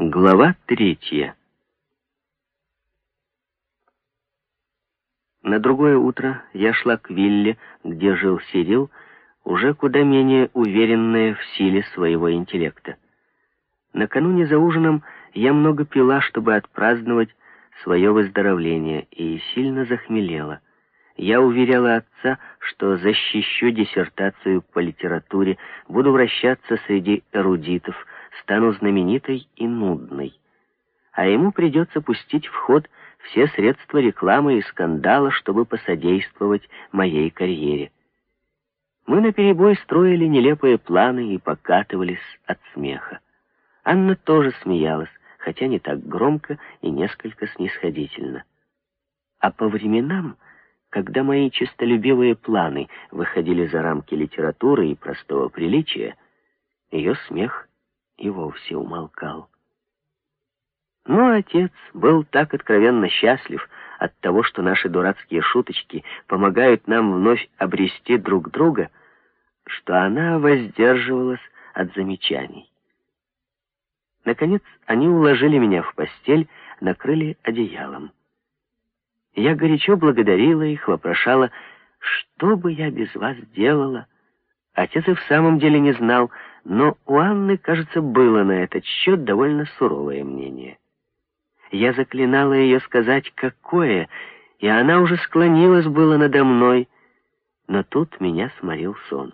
Глава третья. На другое утро я шла к вилле, где жил Сирил, уже куда менее уверенная в силе своего интеллекта. Накануне за ужином я много пила, чтобы отпраздновать свое выздоровление, и сильно захмелела. Я уверяла отца, что защищу диссертацию по литературе, буду вращаться среди эрудитов, стану знаменитой и нудной. А ему придется пустить в ход все средства рекламы и скандала, чтобы посодействовать моей карьере. Мы наперебой строили нелепые планы и покатывались от смеха. Анна тоже смеялась, хотя не так громко и несколько снисходительно. А по временам когда мои честолюбивые планы выходили за рамки литературы и простого приличия, ее смех и вовсе умолкал. Но отец был так откровенно счастлив от того, что наши дурацкие шуточки помогают нам вновь обрести друг друга, что она воздерживалась от замечаний. Наконец, они уложили меня в постель, накрыли одеялом. Я горячо благодарила их, вопрошала, что бы я без вас делала. Отец и в самом деле не знал, но у Анны, кажется, было на этот счет довольно суровое мнение. Я заклинала ее сказать, какое, и она уже склонилась было надо мной, но тут меня сморил сон.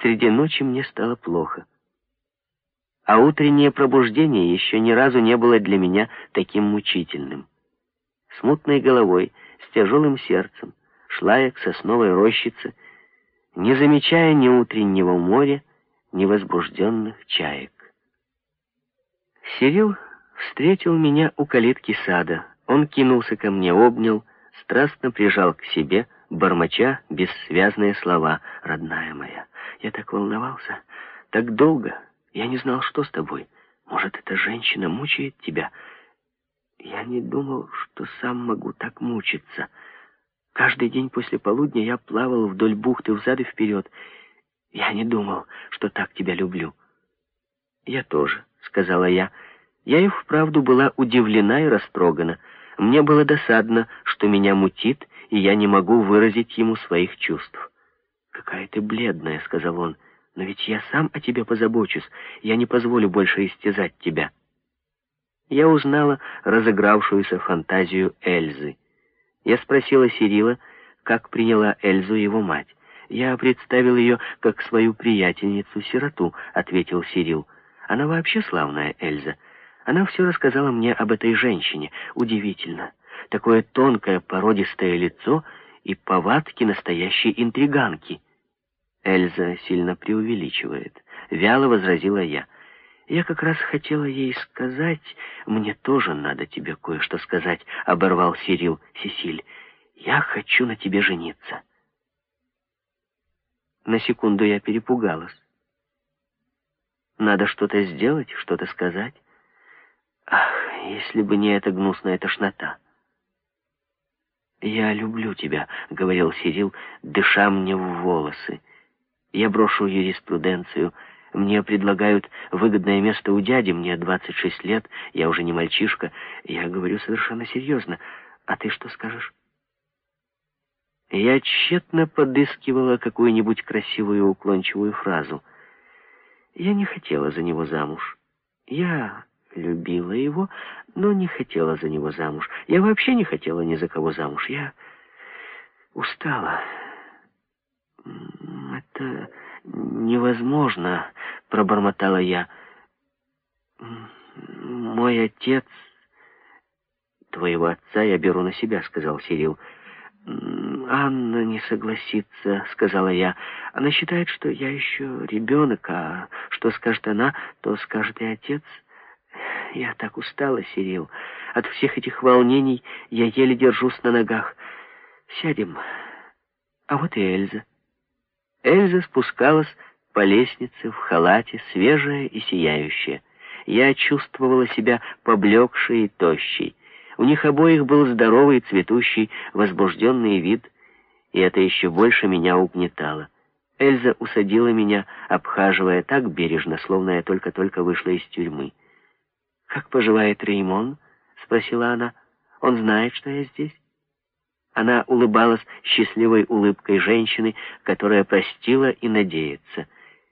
Среди ночи мне стало плохо. А утреннее пробуждение еще ни разу не было для меня таким мучительным смутной головой, с тяжелым сердцем, шла я к сосновой рощице, не замечая ни утреннего моря, ни возбужденных чаек. Сирил встретил меня у калитки сада. Он кинулся ко мне, обнял, страстно прижал к себе, бормоча бессвязные слова. «Родная моя, я так волновался, так долго, я не знал, что с тобой. Может, эта женщина мучает тебя?» Я не думал, что сам могу так мучиться. Каждый день после полудня я плавал вдоль бухты взад и вперед. Я не думал, что так тебя люблю. Я тоже, сказала я. Я и вправду была удивлена и растрогана. Мне было досадно, что меня мутит, и я не могу выразить ему своих чувств. «Какая ты бледная», — сказал он, — «но ведь я сам о тебе позабочусь. Я не позволю больше истязать тебя» я узнала разыгравшуюся фантазию Эльзы. Я спросила Сирила, как приняла Эльзу его мать. «Я представил ее как свою приятельницу-сироту», — ответил Сирил. «Она вообще славная, Эльза. Она все рассказала мне об этой женщине. Удивительно. Такое тонкое породистое лицо и повадки настоящей интриганки». Эльза сильно преувеличивает. Вяло возразила я. Я как раз хотела ей сказать, мне тоже надо тебе кое-что сказать, оборвал Сирил Сесиль. Я хочу на тебе жениться. На секунду я перепугалась. Надо что-то сделать, что-то сказать. Ах, если бы не эта гнусная тошнота. «Я люблю тебя», — говорил Сирил, дыша мне в волосы. «Я брошу юриспруденцию». Мне предлагают выгодное место у дяди, мне 26 лет, я уже не мальчишка. Я говорю совершенно серьезно. А ты что скажешь? Я тщетно подыскивала какую-нибудь красивую уклончивую фразу. Я не хотела за него замуж. Я любила его, но не хотела за него замуж. Я вообще не хотела ни за кого замуж. Я устала. Это невозможно пробормотала я. «Мой отец...» «Твоего отца я беру на себя», — сказал Сирил. «Анна не согласится», — сказала я. «Она считает, что я еще ребенок, а что скажет она, то скажет и отец». «Я так устала, Сирил. От всех этих волнений я еле держусь на ногах. Сядем. А вот и Эльза». Эльза спускалась по лестнице в халате, свежая и сияющая. Я чувствовала себя поблекшей и тощей. У них обоих был здоровый, цветущий, возбужденный вид, и это еще больше меня угнетало. Эльза усадила меня, обхаживая так бережно, словно я только-только вышла из тюрьмы. «Как поживает Реймон?» — спросила она. «Он знает, что я здесь?» Она улыбалась счастливой улыбкой женщины, которая простила и надеется.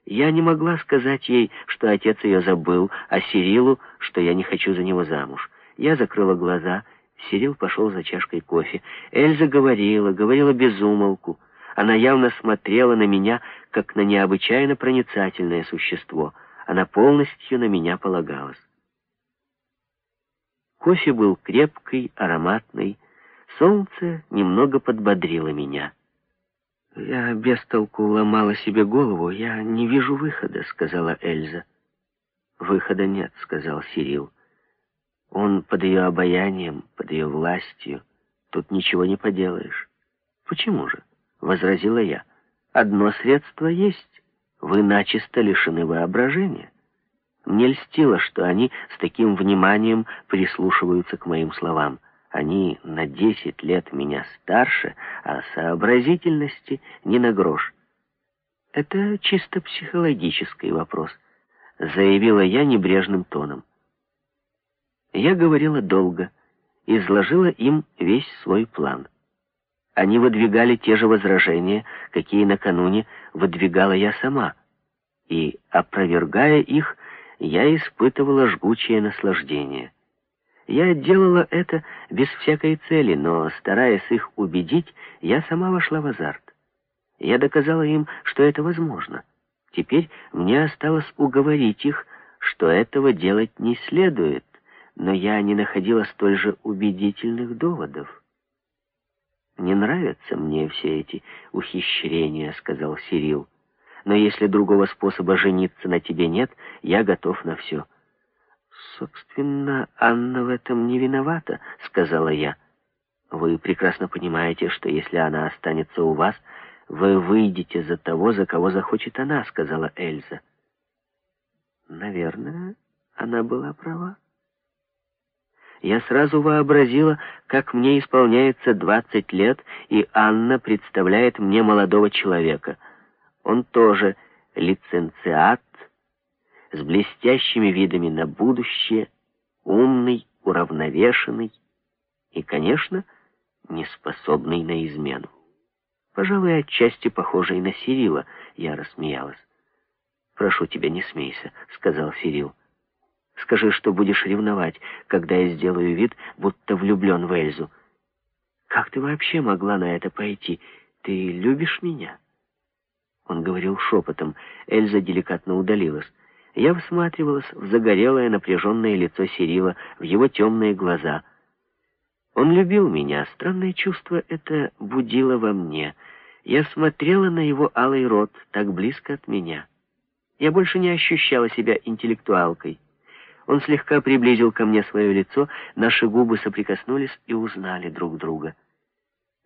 Я не могла сказать ей, что отец ее забыл, а Сирилу, что я не хочу за него замуж. Я закрыла глаза. Сирил пошел за чашкой кофе. Эльза говорила, говорила без умолку. Она явно смотрела на меня, как на необычайно проницательное существо. Она полностью на меня полагалась. Кофе был крепкий, ароматный, Солнце немного подбодрило меня. «Я без толку ломала себе голову. Я не вижу выхода», — сказала Эльза. «Выхода нет», — сказал Сирил. «Он под ее обаянием, под ее властью. Тут ничего не поделаешь». «Почему же?» — возразила я. «Одно средство есть. Вы начисто лишены воображения». Мне льстило, что они с таким вниманием прислушиваются к моим словам. Они на десять лет меня старше, а сообразительности не на грош. Это чисто психологический вопрос, заявила я небрежным тоном. Я говорила долго, изложила им весь свой план. Они выдвигали те же возражения, какие накануне выдвигала я сама, и, опровергая их, я испытывала жгучее наслаждение. Я делала это без всякой цели, но, стараясь их убедить, я сама вошла в азарт. Я доказала им, что это возможно. Теперь мне осталось уговорить их, что этого делать не следует, но я не находила столь же убедительных доводов. «Не нравятся мне все эти ухищрения», — сказал Сирил. «Но если другого способа жениться на тебе нет, я готов на все». «Собственно, Анна в этом не виновата», — сказала я. «Вы прекрасно понимаете, что если она останется у вас, вы выйдете за того, за кого захочет она», — сказала Эльза. Наверное, она была права. Я сразу вообразила, как мне исполняется двадцать лет, и Анна представляет мне молодого человека. Он тоже лиценциат, с блестящими видами на будущее, умный, уравновешенный и, конечно, неспособный на измену. Пожалуй, отчасти похожий на Сирила, я рассмеялась. «Прошу тебя, не смейся», — сказал Сирил. «Скажи, что будешь ревновать, когда я сделаю вид, будто влюблен в Эльзу. Как ты вообще могла на это пойти? Ты любишь меня?» Он говорил шепотом. Эльза деликатно удалилась. Я всматривалась в загорелое напряженное лицо Сирила, в его темные глаза. Он любил меня, странное чувство это будило во мне. Я смотрела на его алый рот, так близко от меня. Я больше не ощущала себя интеллектуалкой. Он слегка приблизил ко мне свое лицо, наши губы соприкоснулись и узнали друг друга.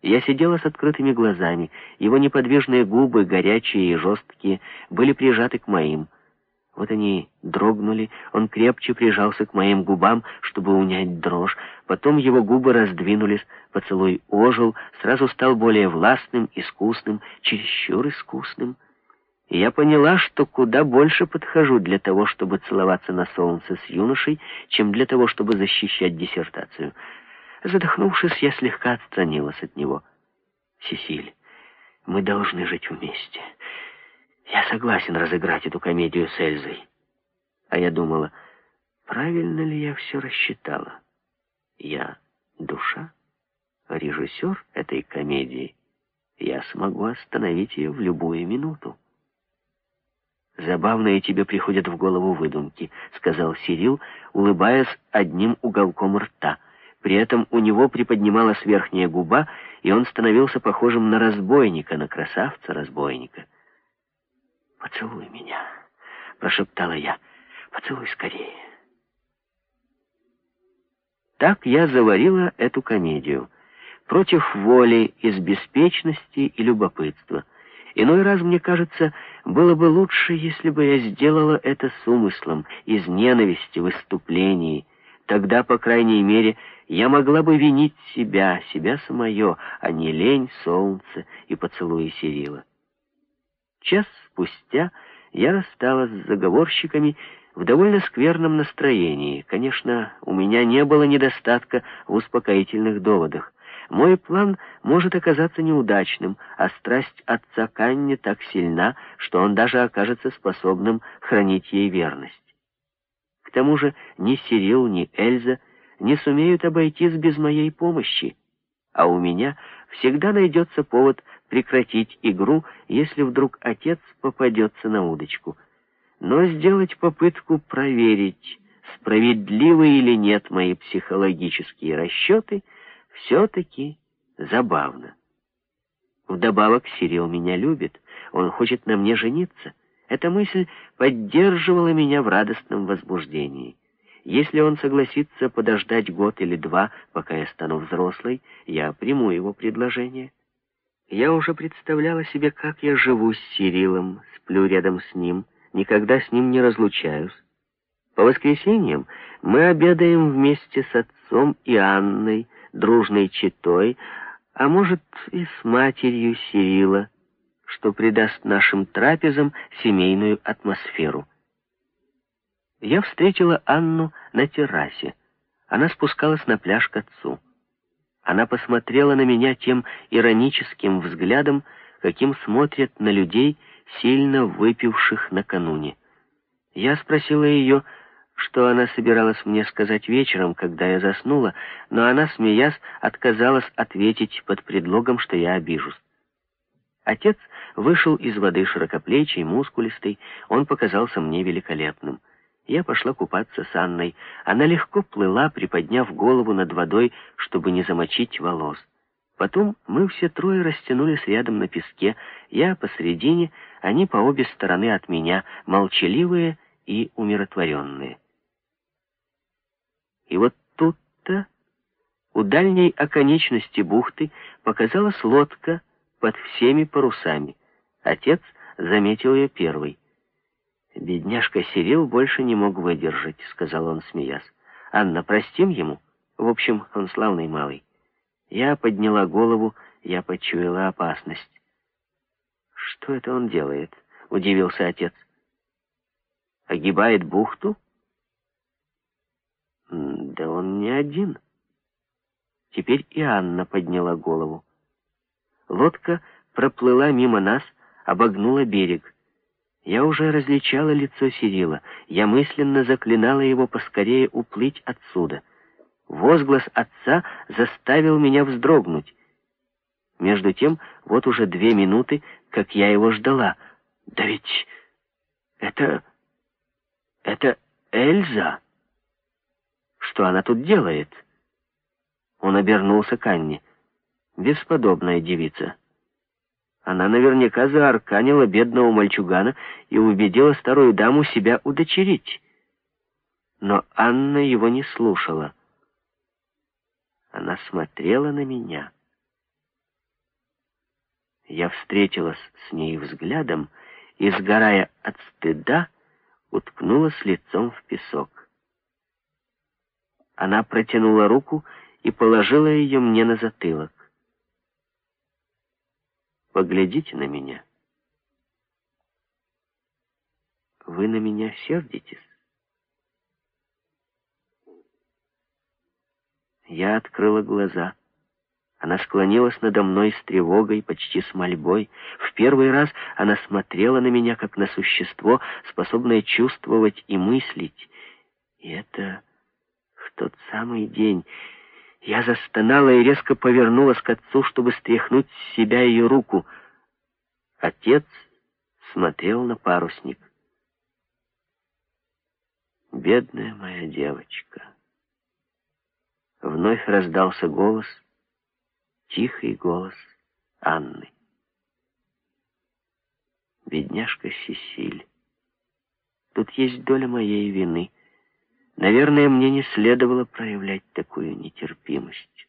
Я сидела с открытыми глазами, его неподвижные губы, горячие и жесткие, были прижаты к моим — вот они дрогнули, он крепче прижался к моим губам, чтобы унять дрожь. Потом его губы раздвинулись, поцелуй ожил, сразу стал более властным, искусным, чересчур искусным. И я поняла, что куда больше подхожу для того, чтобы целоваться на солнце с юношей, чем для того, чтобы защищать диссертацию. Задохнувшись, я слегка отстранилась от него. «Сесиль, мы должны жить вместе». Я согласен разыграть эту комедию с Эльзой. А я думала, правильно ли я все рассчитала? Я душа, режиссер этой комедии. Я смогу остановить ее в любую минуту. «Забавные тебе приходят в голову выдумки», — сказал Сирил, улыбаясь одним уголком рта. При этом у него приподнималась верхняя губа, и он становился похожим на разбойника, на красавца-разбойника. «Поцелуй меня», — прошептала я. «Поцелуй скорее». Так я заварила эту комедию. Против воли, из беспечности и любопытства. Иной раз, мне кажется, было бы лучше, если бы я сделала это с умыслом, из ненависти, выступлений. Тогда, по крайней мере, я могла бы винить себя, себя самое, а не лень, солнце и поцелуи Сирила. Час спустя я рассталась с заговорщиками, в довольно скверном настроении. Конечно, у меня не было недостатка в успокоительных доводах. Мой план может оказаться неудачным, а страсть отца Канни так сильна, что он даже окажется способным хранить ей верность. К тому же ни Сирил, ни Эльза не сумеют обойтись без моей помощи, а у меня всегда найдется повод прекратить игру, если вдруг отец попадется на удочку. Но сделать попытку проверить, справедливы или нет мои психологические расчеты — все-таки забавно. Вдобавок Сирил меня любит, он хочет на мне жениться. Эта мысль поддерживала меня в радостном возбуждении. Если он согласится подождать год или два, пока я стану взрослой, я приму его предложение. Я уже представляла себе, как я живу с Сирилом, сплю рядом с ним, никогда с ним не разлучаюсь. По воскресеньям мы обедаем вместе с отцом и Анной, дружной четой, а может и с матерью Сирила, что придаст нашим трапезам семейную атмосферу. Я встретила Анну на террасе. Она спускалась на пляж к отцу. Она посмотрела на меня тем ироническим взглядом, каким смотрят на людей, сильно выпивших накануне. Я спросила ее, что она собиралась мне сказать вечером, когда я заснула, но она, смеясь, отказалась ответить под предлогом, что я обижусь. Отец вышел из воды широкоплечий, мускулистый, он показался мне великолепным. Я пошла купаться с Анной. Она легко плыла, приподняв голову над водой, чтобы не замочить волос. Потом мы все трое растянулись рядом на песке, я посредине, они по обе стороны от меня, молчаливые и умиротворенные. И вот тут-то, у дальней оконечности бухты, показалась лодка под всеми парусами. Отец заметил ее первый. «Бедняжка Сирил больше не мог выдержать», — сказал он, смеясь. «Анна, простим ему? В общем, он славный малый». Я подняла голову, я почуяла опасность. «Что это он делает?» — удивился отец. «Огибает бухту?» Да он не один. Теперь и Анна подняла голову. Лодка проплыла мимо нас, обогнула берег. Я уже различала лицо Сирила. Я мысленно заклинала его поскорее уплыть отсюда. Возглас отца заставил меня вздрогнуть. Между тем, вот уже две минуты, как я его ждала. Да ведь это... это Эльза... Что она тут делает?» Он обернулся к Анне. «Бесподобная девица». Она наверняка заарканила бедного мальчугана и убедила старую даму себя удочерить. Но Анна его не слушала. Она смотрела на меня. Я встретилась с ней взглядом и, сгорая от стыда, уткнулась лицом в песок. Она протянула руку и положила ее мне на затылок. «Поглядите на меня. Вы на меня сердитесь?» Я открыла глаза. Она склонилась надо мной с тревогой, почти с мольбой. В первый раз она смотрела на меня, как на существо, способное чувствовать и мыслить. И это тот самый день я застонала и резко повернулась к отцу, чтобы стряхнуть с себя ее руку. Отец смотрел на парусник. «Бедная моя девочка!» Вновь раздался голос, тихий голос Анны. «Бедняжка Сесиль, тут есть доля моей вины». Наверное, мне не следовало проявлять такую нетерпимость.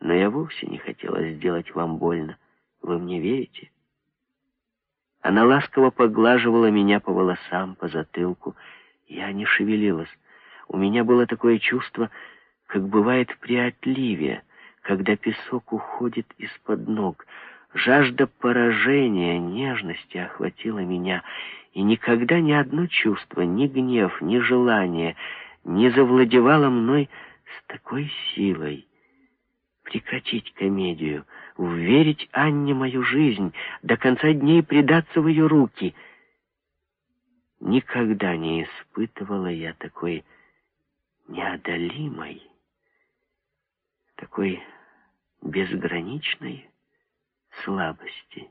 Но я вовсе не хотела сделать вам больно. Вы мне верите? Она ласково поглаживала меня по волосам, по затылку. Я не шевелилась. У меня было такое чувство, как бывает при отливе, когда песок уходит из-под ног. Жажда поражения, нежности охватила меня, И никогда ни одно чувство, ни гнев, ни желание не завладевало мной с такой силой. Прекратить комедию, уверить Анне мою жизнь, до конца дней предаться в ее руки. Никогда не испытывала я такой неодолимой, такой безграничной слабости.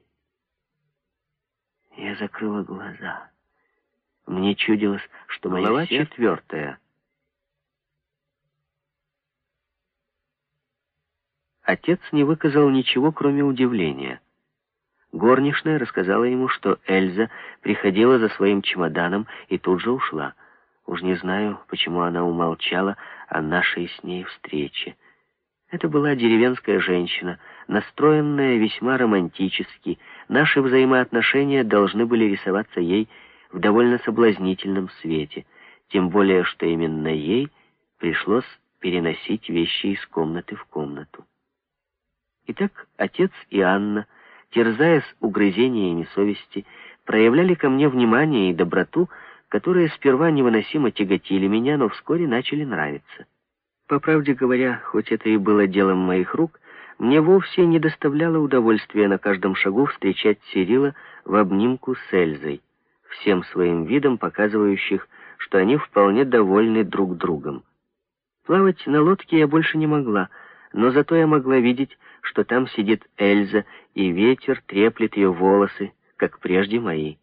Я закрыла глаза. Мне чудилось, что моя Глава сердце... четвертая. Отец не выказал ничего, кроме удивления. Горничная рассказала ему, что Эльза приходила за своим чемоданом и тут же ушла. Уж не знаю, почему она умолчала о нашей с ней встрече. Это была деревенская женщина, настроенная весьма романтически. Наши взаимоотношения должны были рисоваться ей в довольно соблазнительном свете, тем более, что именно ей пришлось переносить вещи из комнаты в комнату. Итак, отец и Анна, терзаясь угрызениями совести, проявляли ко мне внимание и доброту, которые сперва невыносимо тяготили меня, но вскоре начали нравиться. По правде говоря, хоть это и было делом моих рук, мне вовсе не доставляло удовольствия на каждом шагу встречать Сирила в обнимку с Эльзой, всем своим видом показывающих, что они вполне довольны друг другом. Плавать на лодке я больше не могла, но зато я могла видеть, что там сидит Эльза, и ветер треплет ее волосы, как прежде мои.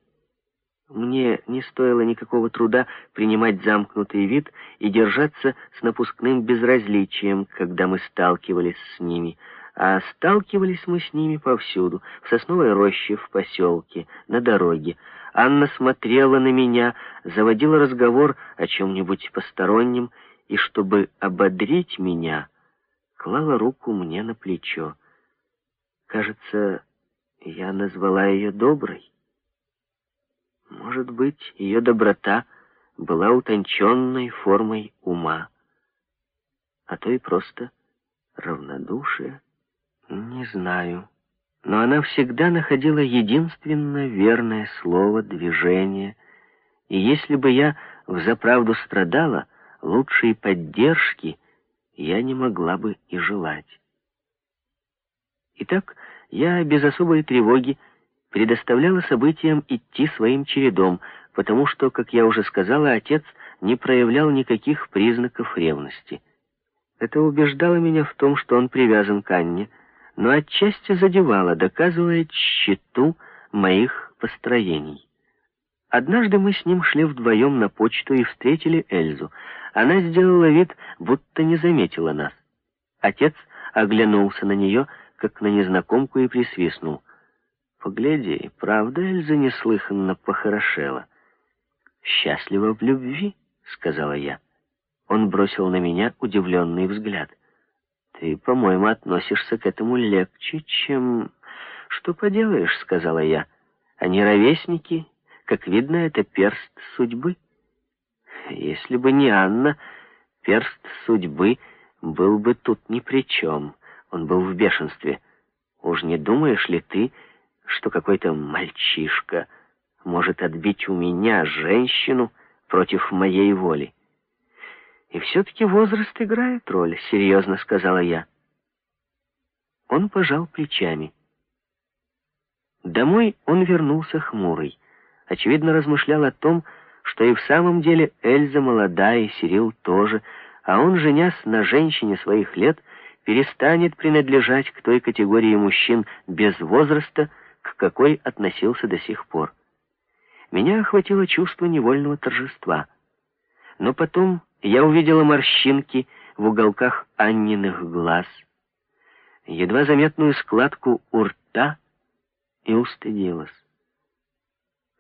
Мне не стоило никакого труда принимать замкнутый вид и держаться с напускным безразличием, когда мы сталкивались с ними. А сталкивались мы с ними повсюду, в сосновой роще, в поселке, на дороге. Анна смотрела на меня, заводила разговор о чем-нибудь постороннем, и, чтобы ободрить меня, клала руку мне на плечо. Кажется, я назвала ее доброй. Может быть, ее доброта была утонченной формой ума, а то и просто равнодушие. Не знаю. Но она всегда находила единственно верное слово, движение. И если бы я взаправду страдала, лучшей поддержки я не могла бы и желать. Итак, я без особой тревоги предоставляла событиям идти своим чередом, потому что, как я уже сказала, отец не проявлял никаких признаков ревности. Это убеждало меня в том, что он привязан к Анне, но отчасти задевало, доказывая тщету моих построений. Однажды мы с ним шли вдвоем на почту и встретили Эльзу. Она сделала вид, будто не заметила нас. Отец оглянулся на нее, как на незнакомку, и присвистнул — Погляди, правда Эльза неслыханно похорошела? «Счастлива в любви», — сказала я. Он бросил на меня удивленный взгляд. «Ты, по-моему, относишься к этому легче, чем...» «Что поделаешь», — сказала я. «Они ровесники. Как видно, это перст судьбы». «Если бы не Анна, перст судьбы был бы тут ни при чем». Он был в бешенстве. «Уж не думаешь ли ты...» что какой-то мальчишка может отбить у меня женщину против моей воли. И все-таки возраст играет роль, серьезно сказала я. Он пожал плечами. Домой он вернулся хмурый. Очевидно, размышлял о том, что и в самом деле Эльза молода, и Сирил тоже, а он, женясь на женщине своих лет, перестанет принадлежать к той категории мужчин без возраста, к какой относился до сих пор. Меня охватило чувство невольного торжества. Но потом я увидела морщинки в уголках Анниных глаз, едва заметную складку у рта и устыдилась.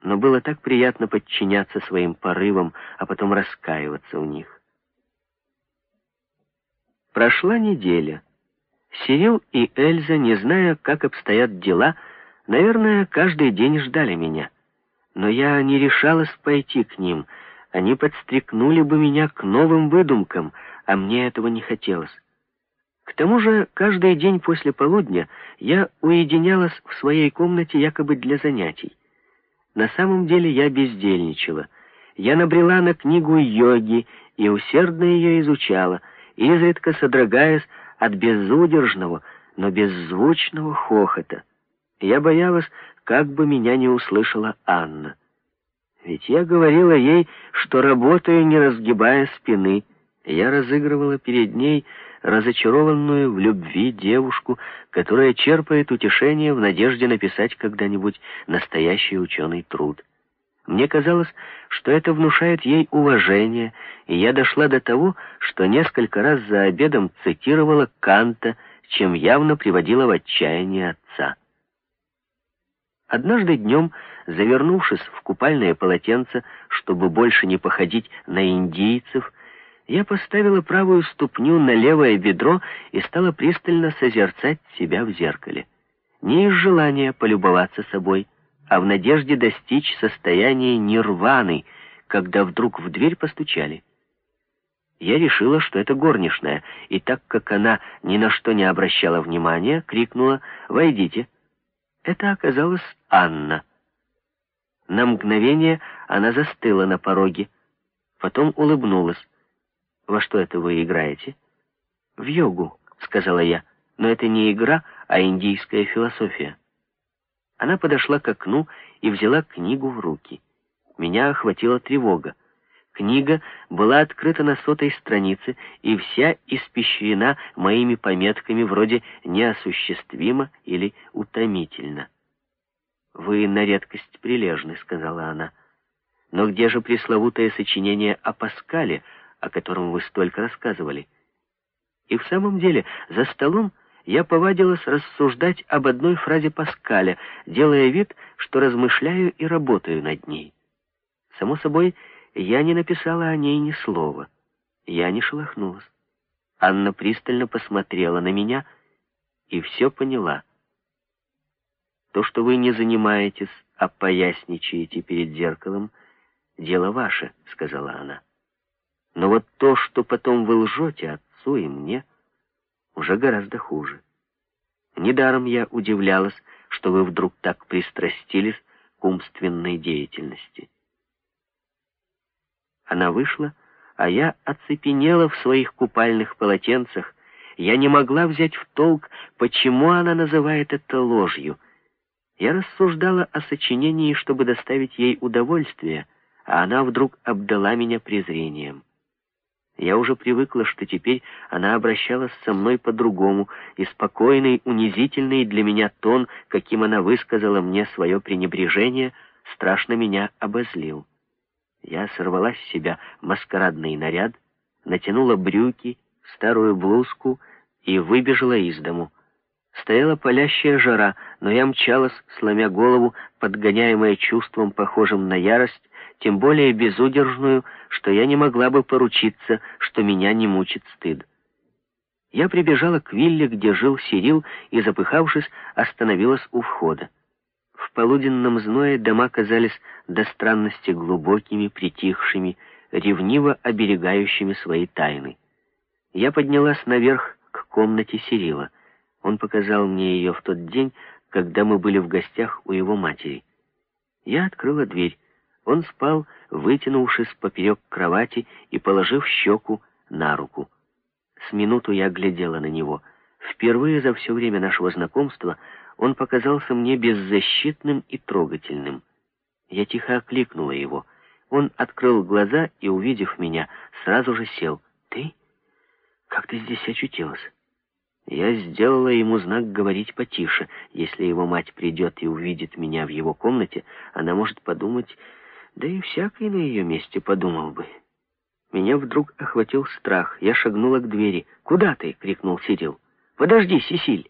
Но было так приятно подчиняться своим порывам, а потом раскаиваться в них. Прошла неделя. Сирил и Эльза, не зная, как обстоят дела, Наверное, каждый день ждали меня. Но я не решалась пойти к ним. Они подстрекнули бы меня к новым выдумкам, а мне этого не хотелось. К тому же, каждый день после полудня я уединялась в своей комнате якобы для занятий. На самом деле я бездельничала. Я набрела на книгу йоги и усердно ее изучала, изредка содрогаясь от безудержного, но беззвучного хохота. Я боялась, как бы меня не услышала Анна. Ведь я говорила ей, что работаю, не разгибая спины. Я разыгрывала перед ней разочарованную в любви девушку, которая черпает утешение в надежде написать когда-нибудь настоящий ученый труд. Мне казалось, что это внушает ей уважение, и я дошла до того, что несколько раз за обедом цитировала Канта, чем явно приводила в отчаяние отца. Однажды днем, завернувшись в купальное полотенце, чтобы больше не походить на индийцев, я поставила правую ступню на левое бедро и стала пристально созерцать себя в зеркале. Не из желания полюбоваться собой, а в надежде достичь состояния нирваны, когда вдруг в дверь постучали. Я решила, что это горничная, и так как она ни на что не обращала внимания, крикнула «Войдите». Это оказалась Анна. На мгновение она застыла на пороге, потом улыбнулась. «Во что это вы играете?» «В йогу», — сказала я. «Но это не игра, а индийская философия». Она подошла к окну и взяла книгу в руки. Меня охватила тревога. Книга была открыта на сотой странице и вся испещрена моими пометками вроде «неосуществимо» или «утомительно». «Вы на редкость прилежны», — сказала она. «Но где же пресловутое сочинение о Паскале, о котором вы столько рассказывали. И в самом деле, за столом я повадилась рассуждать об одной фразе Паскаля, делая вид, что размышляю и работаю над ней. Само собой, я не написала о ней ни слова. Я не шелохнулась. Анна пристально посмотрела на меня и все поняла. То, что вы не занимаетесь, а поясничаете перед зеркалом, дело ваше, — сказала она. Но вот то, что потом вы лжете отцу и мне, уже гораздо хуже. Недаром я удивлялась, что вы вдруг так пристрастились к умственной деятельности. Она вышла, а я оцепенела в своих купальных полотенцах. Я не могла взять в толк, почему она называет это ложью. Я рассуждала о сочинении, чтобы доставить ей удовольствие, а она вдруг обдала меня презрением. Я уже привыкла, что теперь она обращалась со мной по-другому, и спокойный, унизительный для меня тон, каким она высказала мне свое пренебрежение, страшно меня обозлил. Я сорвала с себя маскарадный наряд, натянула брюки, старую блузку и выбежала из дому. Стояла палящая жара, но я мчалась, сломя голову, подгоняемая чувством, похожим на ярость, тем более безудержную, что я не могла бы поручиться, что меня не мучит стыд. Я прибежала к вилле, где жил Сирил, и, запыхавшись, остановилась у входа. В полуденном зное дома казались до странности глубокими, притихшими, ревниво оберегающими свои тайны. Я поднялась наверх к комнате Сирила. Он показал мне ее в тот день, когда мы были в гостях у его матери. Я открыла дверь. Он спал, вытянувшись поперек кровати и положив щеку на руку. С минуту я глядела на него. Впервые за все время нашего знакомства он показался мне беззащитным и трогательным. Я тихо окликнула его. Он открыл глаза и, увидев меня, сразу же сел. «Ты? Как ты здесь очутилась?» Я сделала ему знак говорить потише. Если его мать придет и увидит меня в его комнате, она может подумать, да и всякий на ее месте подумал бы. Меня вдруг охватил страх. Я шагнула к двери. «Куда ты?» — крикнул Сирил. «Подожди, Сесиль!»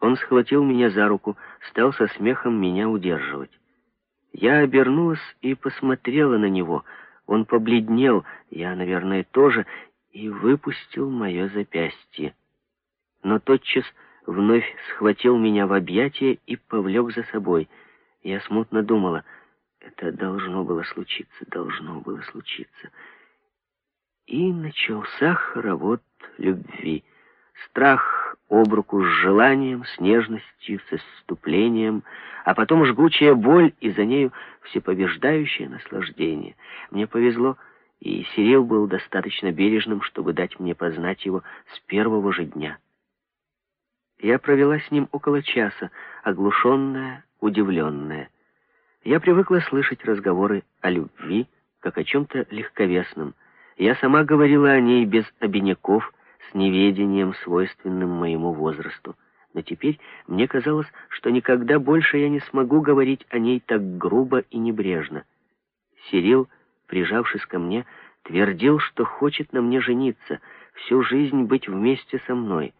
Он схватил меня за руку, стал со смехом меня удерживать. Я обернулась и посмотрела на него. Он побледнел, я, наверное, тоже, и выпустил мое запястье. Но тотчас вновь схватил меня в объятия и повлек за собой. Я смутно думала — это должно было случиться, должно было случиться. И начался хоровод любви. Страх об руку с желанием, с нежностью, с исступлением, а потом жгучая боль и за нею всеповеждающее наслаждение. Мне повезло, и Сирил был достаточно бережным, чтобы дать мне познать его с первого же дня. Я провела с ним около часа, оглушенная, удивленная. Я привыкла слышать разговоры о любви, как о чем-то легковесном. Я сама говорила о ней без обиняков, с неведением, свойственным моему возрасту. Но теперь мне казалось, что никогда больше я не смогу говорить о ней так грубо и небрежно. Сирил, прижавшись ко мне, твердил, что хочет на мне жениться, всю жизнь быть вместе со мной.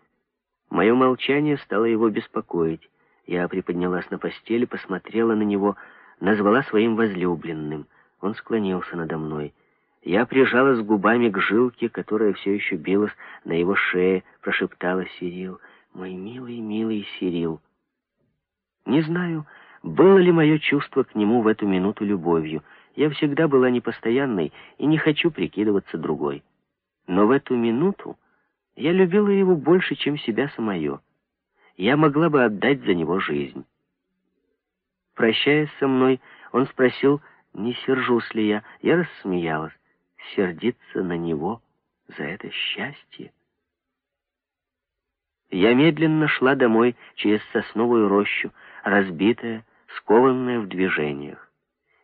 Мое молчание стало его беспокоить. Я приподнялась на постели, посмотрела на него, назвала своим возлюбленным. Он склонился надо мной. Я прижалась губами к жилке, которая все еще билась на его шее, прошептала Сирил. «Мой милый, милый Сирил». Не знаю, было ли мое чувство к нему в эту минуту любовью. Я всегда была непостоянной и не хочу прикидываться другой. Но в эту минуту я любила его больше, чем себя самое. Я могла бы отдать за него жизнь. Прощаясь со мной, он спросил, не сержусь ли я. Я рассмеялась. Сердиться на него за это счастье. Я медленно шла домой через сосновую рощу, разбитая, скованная в движениях.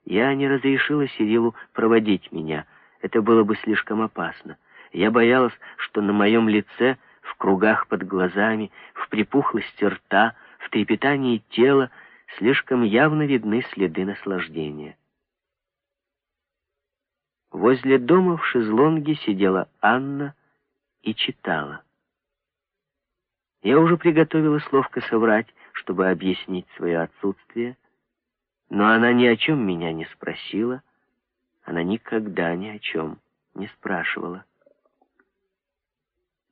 Я не разрешила Сирилу проводить меня. Это было бы слишком опасно. Я боялась, что на моем лице, в кругах под глазами, в припухлости рта, в трепетании тела слишком явно видны следы наслаждения. Возле дома в шезлонге сидела Анна и читала. Я уже приготовилась ловко соврать, чтобы объяснить свое отсутствие, но она ни о чем меня не спросила, она никогда ни о чем не спрашивала.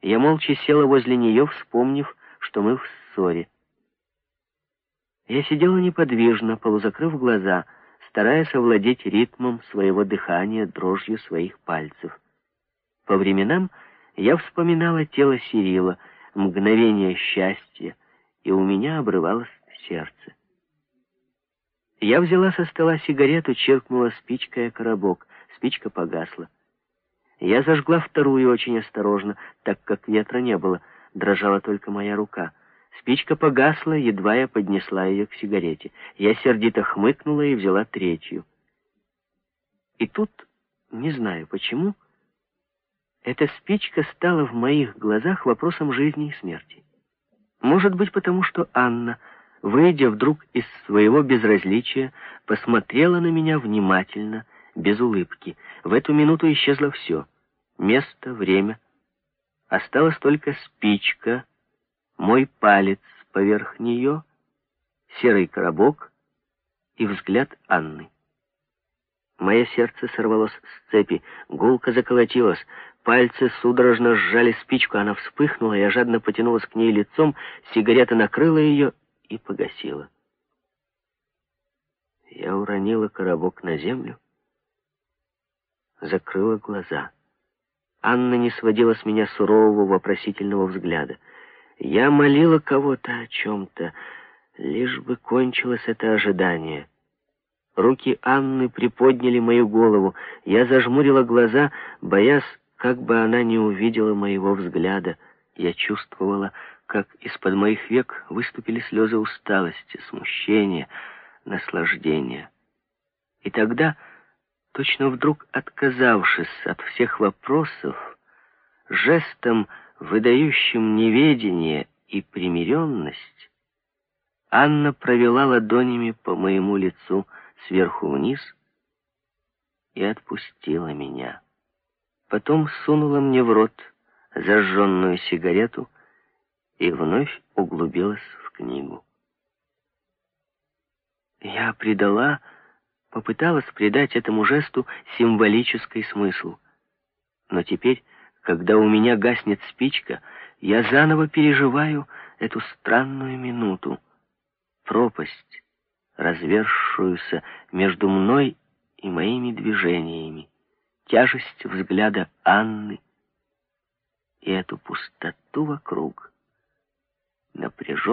Я молча села возле нее, вспомнив, что мы в ссоре. Я сидела неподвижно, полузакрыв глаза, стараясь овладеть ритмом своего дыхания, дрожью своих пальцев. По временам я вспоминала тело Сирила, мгновение счастья, и у меня обрывалось сердце. Я взяла со стола сигарету, черкнула спичкой о коробок. Спичка погасла. Я зажгла вторую очень осторожно, так как ветра не было, дрожала только моя рука. Спичка погасла, едва я поднесла ее к сигарете. Я сердито хмыкнула и взяла третью. И тут, не знаю почему, эта спичка стала в моих глазах вопросом жизни и смерти. Может быть, потому что Анна, выйдя вдруг из своего безразличия, посмотрела на меня внимательно, без улыбки. В эту минуту исчезло все. Место, время. Осталась только спичка, мой палец поверх нее, серый коробок и взгляд Анны. Мое сердце сорвалось с цепи, гулко заколотилось, пальцы судорожно сжали спичку, она вспыхнула, я жадно потянулась к ней лицом, сигарета накрыла ее и погасила. Я уронила коробок на землю, закрыла глаза. Анна не сводила с меня сурового вопросительного взгляда. Я молила кого-то о чем-то, лишь бы кончилось это ожидание. Руки Анны приподняли мою голову. Я зажмурила глаза, боясь, как бы она не увидела моего взгляда. Я чувствовала, как из-под моих век выступили слезы усталости, смущения, наслаждения. И тогда точно вдруг отказавшись от всех вопросов, жестом, выдающим неведение и примиренность, Анна провела ладонями по моему лицу сверху вниз и отпустила меня. Потом сунула мне в рот зажженную сигарету и вновь углубилась в книгу. Я предала попыталась придать этому жесту символический смысл. Но теперь, когда у меня гаснет спичка, я заново переживаю эту странную минуту. Пропасть, развершуюся между мной и моими движениями, тяжесть взгляда Анны и эту пустоту вокруг. напряжен,